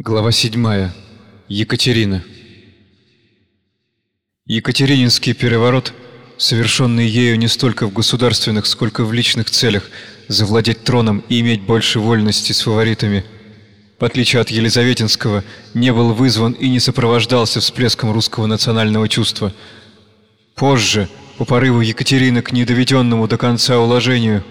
Глава 7. Екатерина. Екатерининский переворот, совершенный ею не столько в государственных, сколько в личных целях, завладеть троном и иметь больше вольности с фаворитами, в отличие от Елизаветинского, не был вызван и не сопровождался всплеском русского национального чувства. Позже, по порыву Екатерины к недоведенному до конца уложению,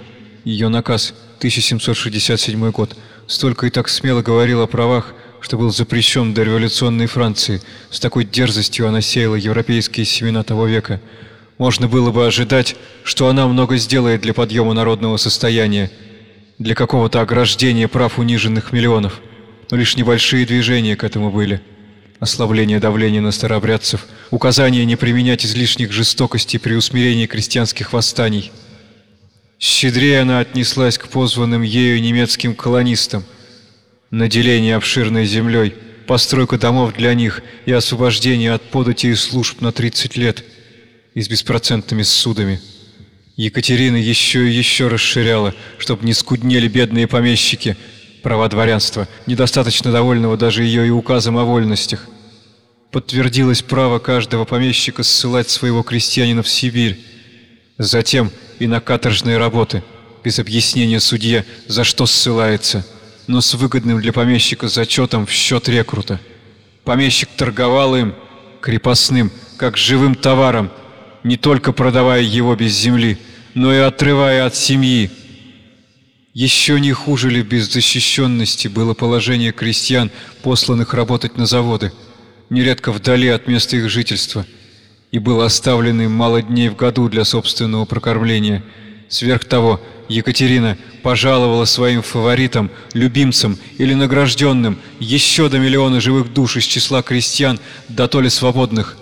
ее наказ 1767 год, столько и так смело говорил о правах, что был запрещен до революционной Франции, с такой дерзостью она сеяла европейские семена того века. Можно было бы ожидать, что она много сделает для подъема народного состояния, для какого-то ограждения прав униженных миллионов, но лишь небольшие движения к этому были. Ослабление давления на старообрядцев, указание не применять излишних жестокостей при усмирении крестьянских восстаний. Щедрее она отнеслась к позванным ею немецким колонистам – наделение обширной землей, постройка домов для них и освобождение от подати и служб на 30 лет и с беспроцентными ссудами. Екатерина еще и еще расширяла, чтобы не скуднели бедные помещики, права дворянства, недостаточно довольного даже ее и указом о вольностях. Подтвердилось право каждого помещика ссылать своего крестьянина в Сибирь, затем и на каторжные работы, без объяснения судье, за что ссылается – но с выгодным для помещика зачетом в счет рекрута. Помещик торговал им, крепостным, как живым товаром, не только продавая его без земли, но и отрывая от семьи. Еще не хуже ли без защищенности было положение крестьян, посланных работать на заводы, нередко вдали от места их жительства, и был оставлен им мало дней в году для собственного прокормления. Сверх того, Екатерина пожаловала своим фаворитам, любимцам или награжденным еще до миллиона живых душ из числа крестьян, до то ли свободных,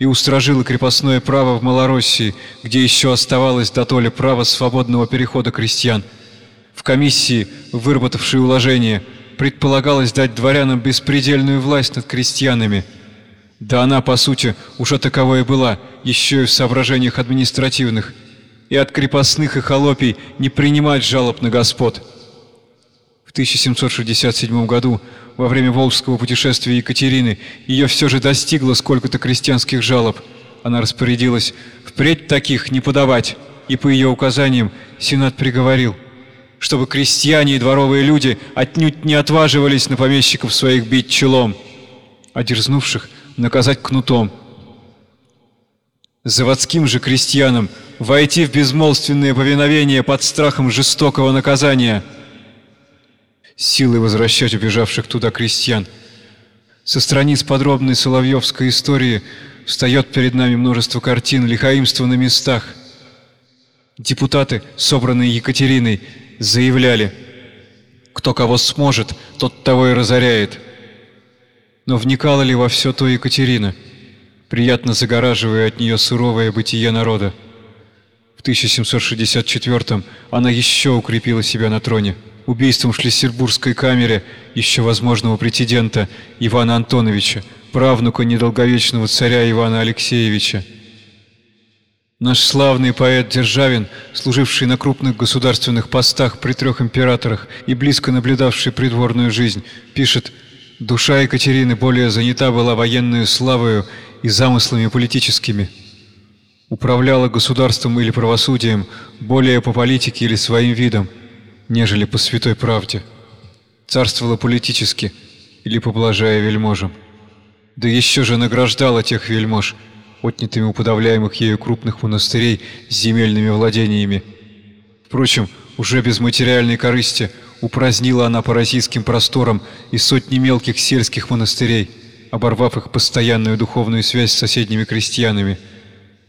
и устражила крепостное право в Малороссии, где еще оставалось до то ли право свободного перехода крестьян. В комиссии, выработавшей уложение, предполагалось дать дворянам беспредельную власть над крестьянами. Да она, по сути, уже таковой и была, еще и в соображениях административных – и от крепостных и холопий не принимать жалоб на господ. В 1767 году, во время Волжского путешествия Екатерины, ее все же достигло сколько-то крестьянских жалоб. Она распорядилась впредь таких не подавать, и по ее указаниям Сенат приговорил, чтобы крестьяне и дворовые люди отнюдь не отваживались на помещиков своих бить челом, а дерзнувших наказать кнутом. Заводским же крестьянам войти в безмолвственное повиновение под страхом жестокого наказания. Силой возвращать убежавших туда крестьян. Со страниц подробной Соловьевской истории встает перед нами множество картин лихаимства на местах. Депутаты, собранные Екатериной, заявляли, кто кого сможет, тот того и разоряет. Но вникала ли во все то Екатерина? приятно загораживая от нее суровое бытие народа. В 1764 она еще укрепила себя на троне убийством в Шлиссербургской камере еще возможного претендента Ивана Антоновича, правнука недолговечного царя Ивана Алексеевича. Наш славный поэт Державин, служивший на крупных государственных постах при трех императорах и близко наблюдавший придворную жизнь, пишет «Душа Екатерины более занята была военную славою и замыслами политическими. Управляла государством или правосудием более по политике или своим видом, нежели по святой правде. Царствовала политически или поблажая вельможам. Да еще же награждала тех вельмож, отнятыми у подавляемых ею крупных монастырей с земельными владениями. Впрочем, уже без материальной корысти упразднила она по российским просторам и сотни мелких сельских монастырей – оборвав их постоянную духовную связь с соседними крестьянами,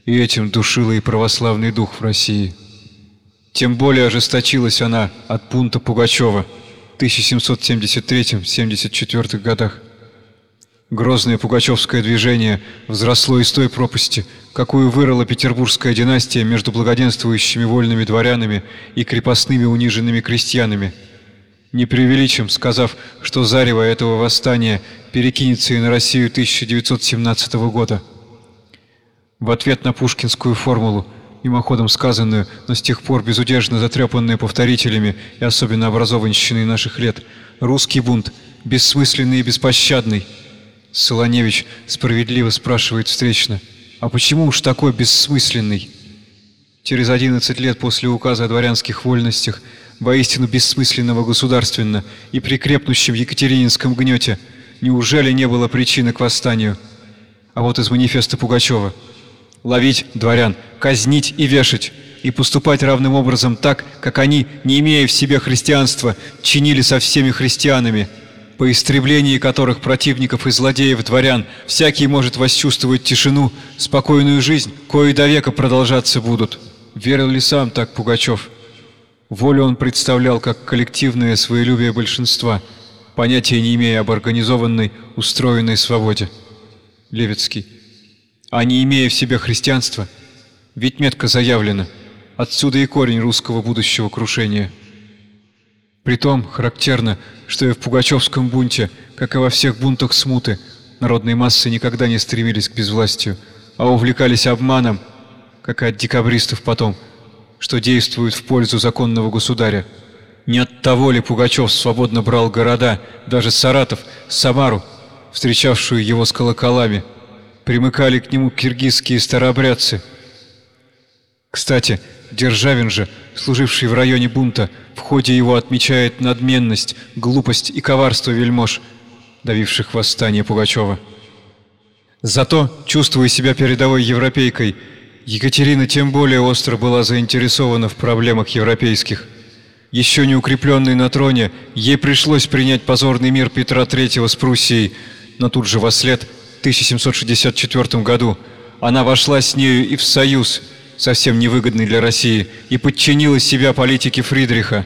и этим душила и православный дух в России. Тем более ожесточилась она от пункта Пугачева в 1773-74 годах. Грозное пугачевское движение взросло из той пропасти, какую вырыла петербургская династия между благоденствующими вольными дворянами и крепостными униженными крестьянами – не преувеличим, сказав, что зарево этого восстания перекинется и на Россию 1917 года. В ответ на пушкинскую формулу, мимоходом сказанную, но с тех пор безудержно затрепанную повторителями и особенно образованщиной наших лет, русский бунт бессмысленный и беспощадный. Солоневич справедливо спрашивает встречно, а почему уж такой бессмысленный? Через 11 лет после указа о дворянских вольностях, воистину бессмысленного государственно и при крепнущем Екатерининском гнете, неужели не было причины к восстанию? А вот из манифеста Пугачева. Ловить дворян, казнить и вешать, и поступать равным образом так, как они, не имея в себе христианства, чинили со всеми христианами – по истреблении которых противников и злодеев-дворян всякий может восчувствовать тишину, спокойную жизнь, кои до века продолжаться будут. Верил ли сам так Пугачев? Волю он представлял как коллективное своелюбие большинства, понятия не имея об организованной, устроенной свободе. Левицкий. А не имея в себе христианства, ведь метко заявлено, отсюда и корень русского будущего крушения. Притом характерно, что и в Пугачевском бунте, как и во всех бунтах смуты, народные массы никогда не стремились к безвластию, а увлекались обманом, как и от декабристов потом, что действуют в пользу законного государя. Не от того ли Пугачев свободно брал города, даже Саратов, Самару, встречавшую его с колоколами, примыкали к нему киргизские старообрядцы. Кстати, Державин же, служивший в районе бунта, в ходе его отмечает надменность, глупость и коварство вельмож, давивших восстание Пугачева. Зато, чувствуя себя передовой европейкой, Екатерина тем более остро была заинтересована в проблемах европейских. Еще не укрепленной на троне, ей пришлось принять позорный мир Петра III с Пруссией, но тут же во след, в 1764 году, она вошла с нею и в союз – совсем невыгодный для России, и подчинила себя политике Фридриха.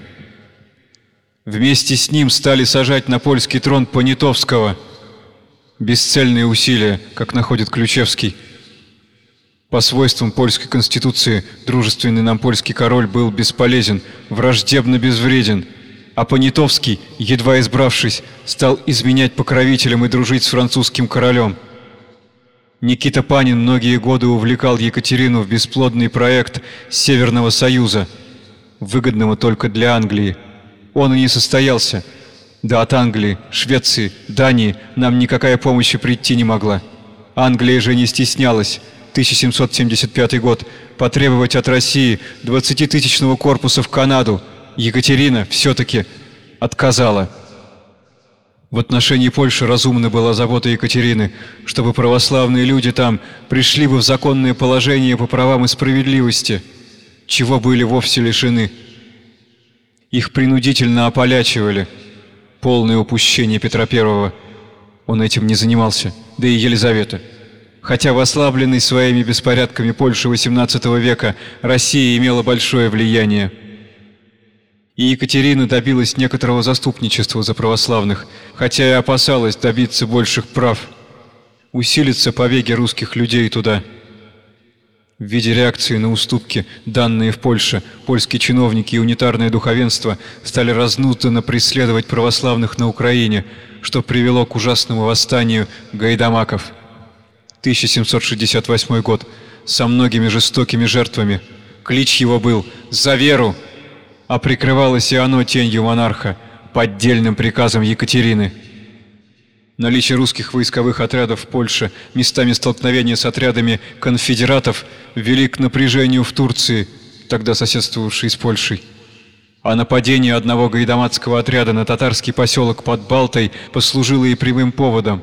Вместе с ним стали сажать на польский трон Понятовского. Бесцельные усилия, как находит Ключевский. По свойствам польской конституции дружественный нам польский король был бесполезен, враждебно безвреден, а Понятовский, едва избравшись, стал изменять покровителям и дружить с французским королем – Никита Панин многие годы увлекал Екатерину в бесплодный проект Северного Союза, выгодного только для Англии. Он и не состоялся. Да от Англии, Швеции, Дании нам никакая помощь прийти не могла. Англия же не стеснялась, 1775 год, потребовать от России 20-тысячного корпуса в Канаду. Екатерина все-таки отказала. В отношении Польши разумна была забота Екатерины, чтобы православные люди там пришли бы в законное положение по правам и справедливости, чего были вовсе лишены. Их принудительно ополячивали. Полное упущение Петра I. Он этим не занимался, да и Елизавета. Хотя в ослабленной своими беспорядками Польши XVIII века Россия имела большое влияние и Екатерина добилась некоторого заступничества за православных, хотя и опасалась добиться больших прав. Усилиться побеги русских людей туда. В виде реакции на уступки, данные в Польше, польские чиновники и унитарное духовенство стали разнузданно преследовать православных на Украине, что привело к ужасному восстанию гайдамаков. 1768 год, со многими жестокими жертвами. Клич его был «За веру!» А прикрывалось и оно тенью монарха, поддельным приказом Екатерины. Наличие русских войсковых отрядов в Польше, местами столкновения с отрядами конфедератов, вели к напряжению в Турции, тогда соседствовавшей с Польшей. А нападение одного гайдамацкого отряда на татарский поселок под Балтой послужило и прямым поводом.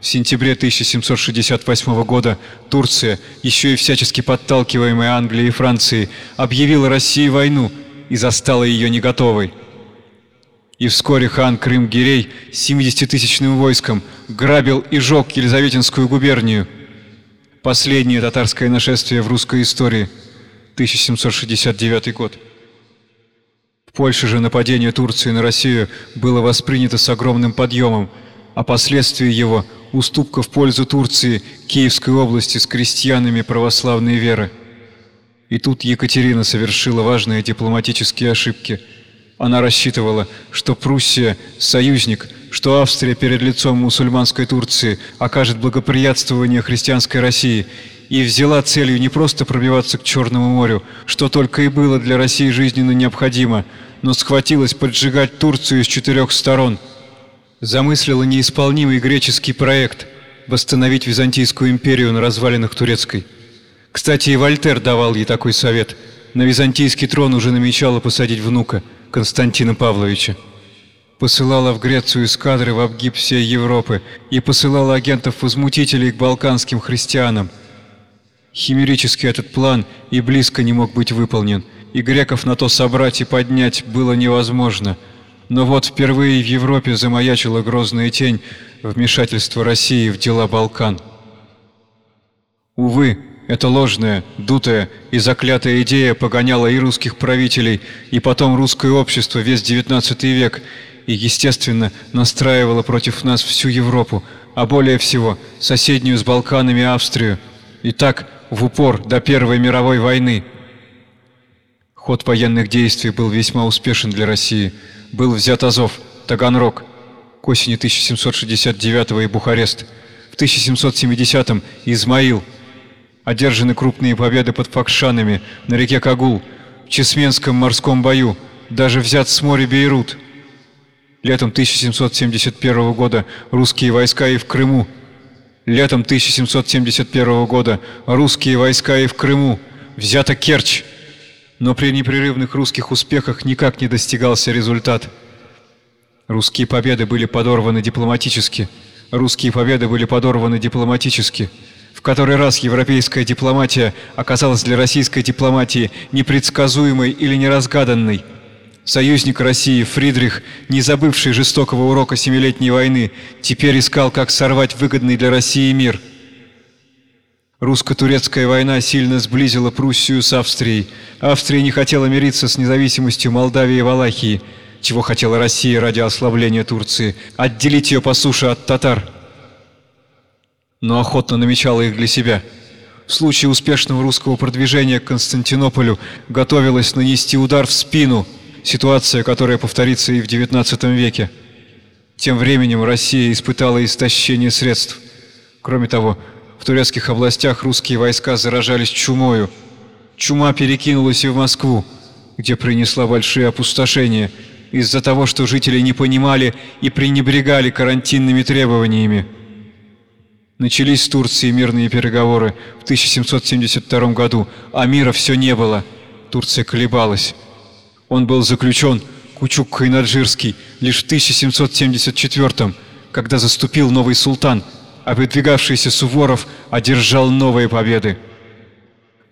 В сентябре 1768 года Турция, еще и всячески подталкиваемая Англией и Францией, объявила России войну – и застала ее не готовой. И вскоре хан Крым-Гирей с 70-тысячным войском грабил и жег Елизаветинскую губернию. Последнее татарское нашествие в русской истории, 1769 год. В Польше же нападение Турции на Россию было воспринято с огромным подъемом, а последствия его – уступка в пользу Турции Киевской области с крестьянами православной веры. И тут Екатерина совершила важные дипломатические ошибки. Она рассчитывала, что Пруссия – союзник, что Австрия перед лицом мусульманской Турции окажет благоприятствование христианской России и взяла целью не просто пробиваться к Черному морю, что только и было для России жизненно необходимо, но схватилась поджигать Турцию с четырех сторон. замыслила неисполнимый греческий проект восстановить Византийскую империю на развалинах турецкой. Кстати, и Вольтер давал ей такой совет. На византийский трон уже намечала посадить внука, Константина Павловича. Посылала в Грецию эскадры в обгиб всей Европы и посылала агентов-возмутителей к балканским христианам. Химерически этот план и близко не мог быть выполнен, и греков на то собрать и поднять было невозможно – но вот впервые в Европе замаячила грозная тень вмешательства России в дела Балкан. Увы, эта ложная, дутая и заклятая идея погоняла и русских правителей, и потом русское общество весь XIX век, и, естественно, настраивала против нас всю Европу, а более всего соседнюю с Балканами Австрию, и так в упор до Первой мировой войны. Ход военных действий был весьма успешен для России – был взят Азов, Таганрог, к осени 1769 и Бухарест, в 1770-м Измаил. Одержаны крупные победы под Факшанами, на реке Кагул, в Чесменском морском бою, даже взят с моря Бейрут. Летом 1771 года русские войска и в Крыму. Летом 1771 года русские войска и в Крыму. Взята Керчь но при непрерывных русских успехах никак не достигался результат. Русские победы были подорваны дипломатически. Русские победы были подорваны дипломатически. В который раз европейская дипломатия оказалась для российской дипломатии непредсказуемой или неразгаданной. Союзник России Фридрих, не забывший жестокого урока Семилетней войны, теперь искал, как сорвать выгодный для России мир – Русско-турецкая война сильно сблизила Пруссию с Австрией. Австрия не хотела мириться с независимостью Молдавии и Валахии, чего хотела Россия ради ослабления Турции, отделить ее по суше от татар. Но охотно намечала их для себя. В случае успешного русского продвижения к Константинополю готовилась нанести удар в спину, ситуация, которая повторится и в XIX веке. Тем временем Россия испытала истощение средств. Кроме того, в турецких областях русские войска заражались чумою. Чума перекинулась и в Москву, где принесла большие опустошения из-за того, что жители не понимали и пренебрегали карантинными требованиями. Начались с Турцией мирные переговоры в 1772 году, а мира все не было. Турция колебалась. Он был заключен, Кучук Хайнаджирский, лишь в 1774 когда заступил новый султан – а выдвигавшийся Суворов одержал новые победы.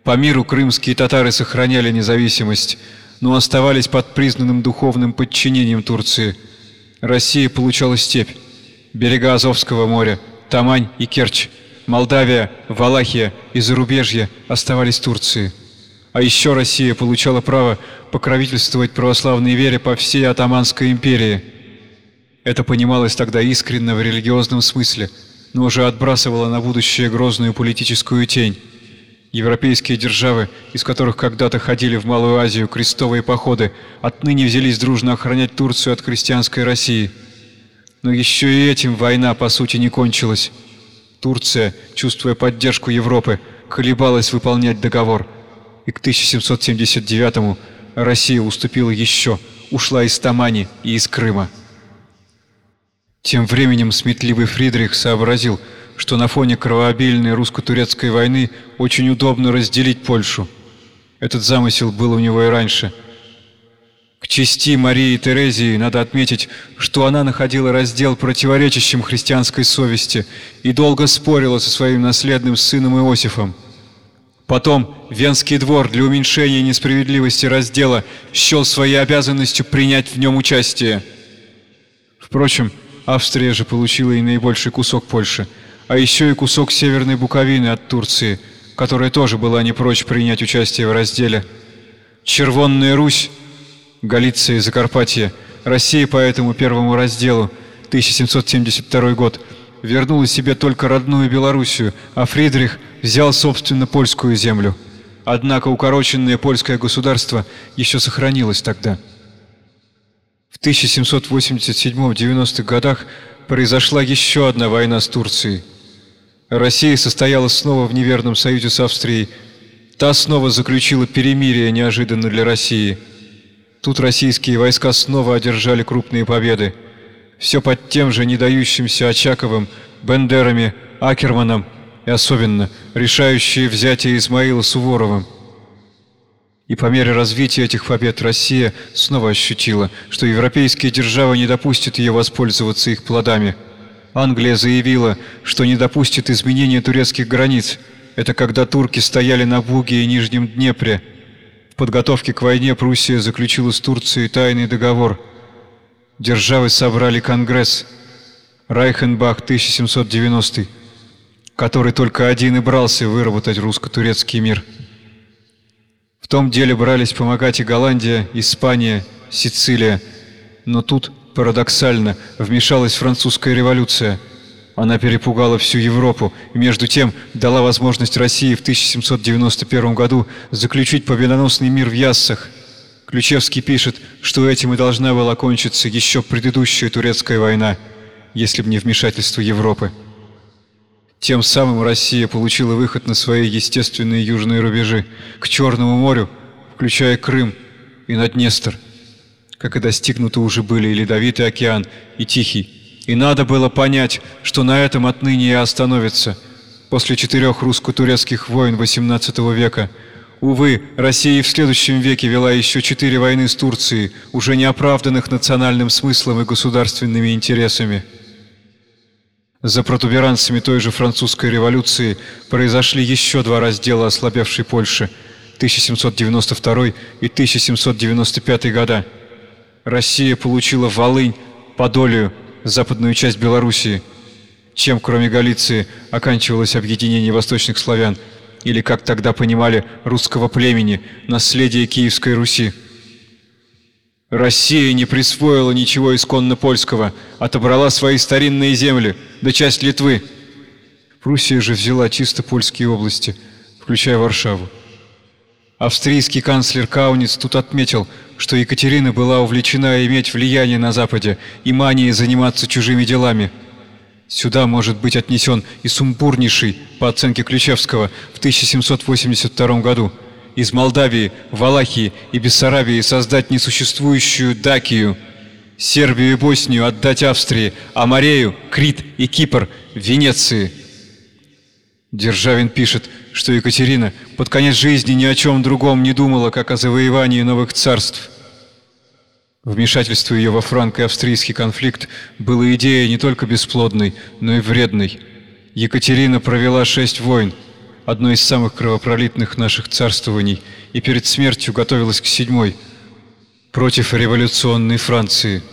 По миру крымские татары сохраняли независимость, но оставались под признанным духовным подчинением Турции. Россия получала степь, берега Азовского моря, Тамань и Керчь, Молдавия, Валахия и зарубежье оставались Турции. А еще Россия получала право покровительствовать православной вере по всей Атаманской империи. Это понималось тогда искренно в религиозном смысле – но уже отбрасывала на будущее грозную политическую тень. Европейские державы, из которых когда-то ходили в Малую Азию крестовые походы, отныне взялись дружно охранять Турцию от христианской России. Но еще и этим война, по сути, не кончилась. Турция, чувствуя поддержку Европы, колебалась выполнять договор. И к 1779-му Россия уступила еще, ушла из Тамани и из Крыма. Тем временем сметливый Фридрих сообразил, что на фоне кровообильной русско-турецкой войны очень удобно разделить Польшу. Этот замысел был у него и раньше. К чести Марии Терезии надо отметить, что она находила раздел противоречащим христианской совести и долго спорила со своим наследным сыном Иосифом. Потом Венский двор для уменьшения несправедливости раздела счел своей обязанностью принять в нем участие. Впрочем, Австрия же получила и наибольший кусок Польши, а еще и кусок Северной Буковины от Турции, которая тоже была не прочь принять участие в разделе. Червонная Русь, Галиция и Закарпатье, Россия по этому первому разделу, 1772 год, вернула себе только родную Белоруссию, а Фридрих взял, собственно, польскую землю. Однако укороченное польское государство еще сохранилось тогда. В 1787-90-х годах произошла еще одна война с Турцией. Россия состояла снова в неверном союзе с Австрией. Та снова заключила перемирие неожиданно для России. Тут российские войска снова одержали крупные победы. все под тем же не дающимся Очаковым, Бендерами, Акерманом и особенно решающие взятие Измаила Суворовым. И по мере развития этих побед Россия снова ощутила, что европейские державы не допустят ее воспользоваться их плодами. Англия заявила, что не допустит изменения турецких границ. Это когда турки стояли на Буге и Нижнем Днепре. Подготовке к войне Пруссия заключила с Турцией тайный договор. Державы собрали Конгресс. Райхенбах 1790 который только один и брался выработать русско-турецкий мир. В том деле брались помогать и Голландия, Испания, Сицилия. Но тут, парадоксально, вмешалась французская революция. Она перепугала всю Европу и между тем дала возможность России в 1791 году заключить победоносный мир в Яссах. Ключевский пишет, что этим и должна была кончиться еще предыдущая турецкая война, если бы не вмешательство Европы. Тем самым Россия получила выход на свои естественные южные рубежи, к Черному морю, включая Крым и на Днестр, как и достигнуты уже были и Ледовитый океан, и Тихий. И надо было понять, что на этом отныне и остановится. После четырех русско-турецких войн XVIII века Увы, Россия в следующем веке вела еще четыре войны с Турцией, уже не оправданных национальным смыслом и государственными интересами. За протуберанцами той же французской революции произошли еще два раздела ослабевшей Польши 1792 и 1795 года. Россия получила Волынь, Подолию, западную часть Белоруссии, чем, кроме Галиции, оканчивалось объединение восточных славян, или, как тогда понимали, русского племени, наследие Киевской Руси. Россия не присвоила ничего исконно польского, отобрала свои старинные земли, да часть Литвы. Пруссия же взяла чисто польские области, включая Варшаву. Австрийский канцлер Кауниц тут отметил, что Екатерина была увлечена иметь влияние на Западе и манией заниматься чужими делами. Сюда может быть отнесен и сумбурнейший, по оценке Ключевского, в 1782 году – из Молдавии, Валахии и Бессарабии создать несуществующую Дакию, Сербию и Боснию отдать Австрии, а Морею, Крит и Кипр Венеции. Державин пишет, что Екатерина под конец жизни ни о чем другом не думала, как о завоевании новых царств. Вмешательство ее во франко-австрийский конфликт было идеей не только бесплодной, но и вредной. Екатерина провела шесть войн, одно из самых кровопролитных наших царствований, и перед смертью готовилась к седьмой, против революционной Франции –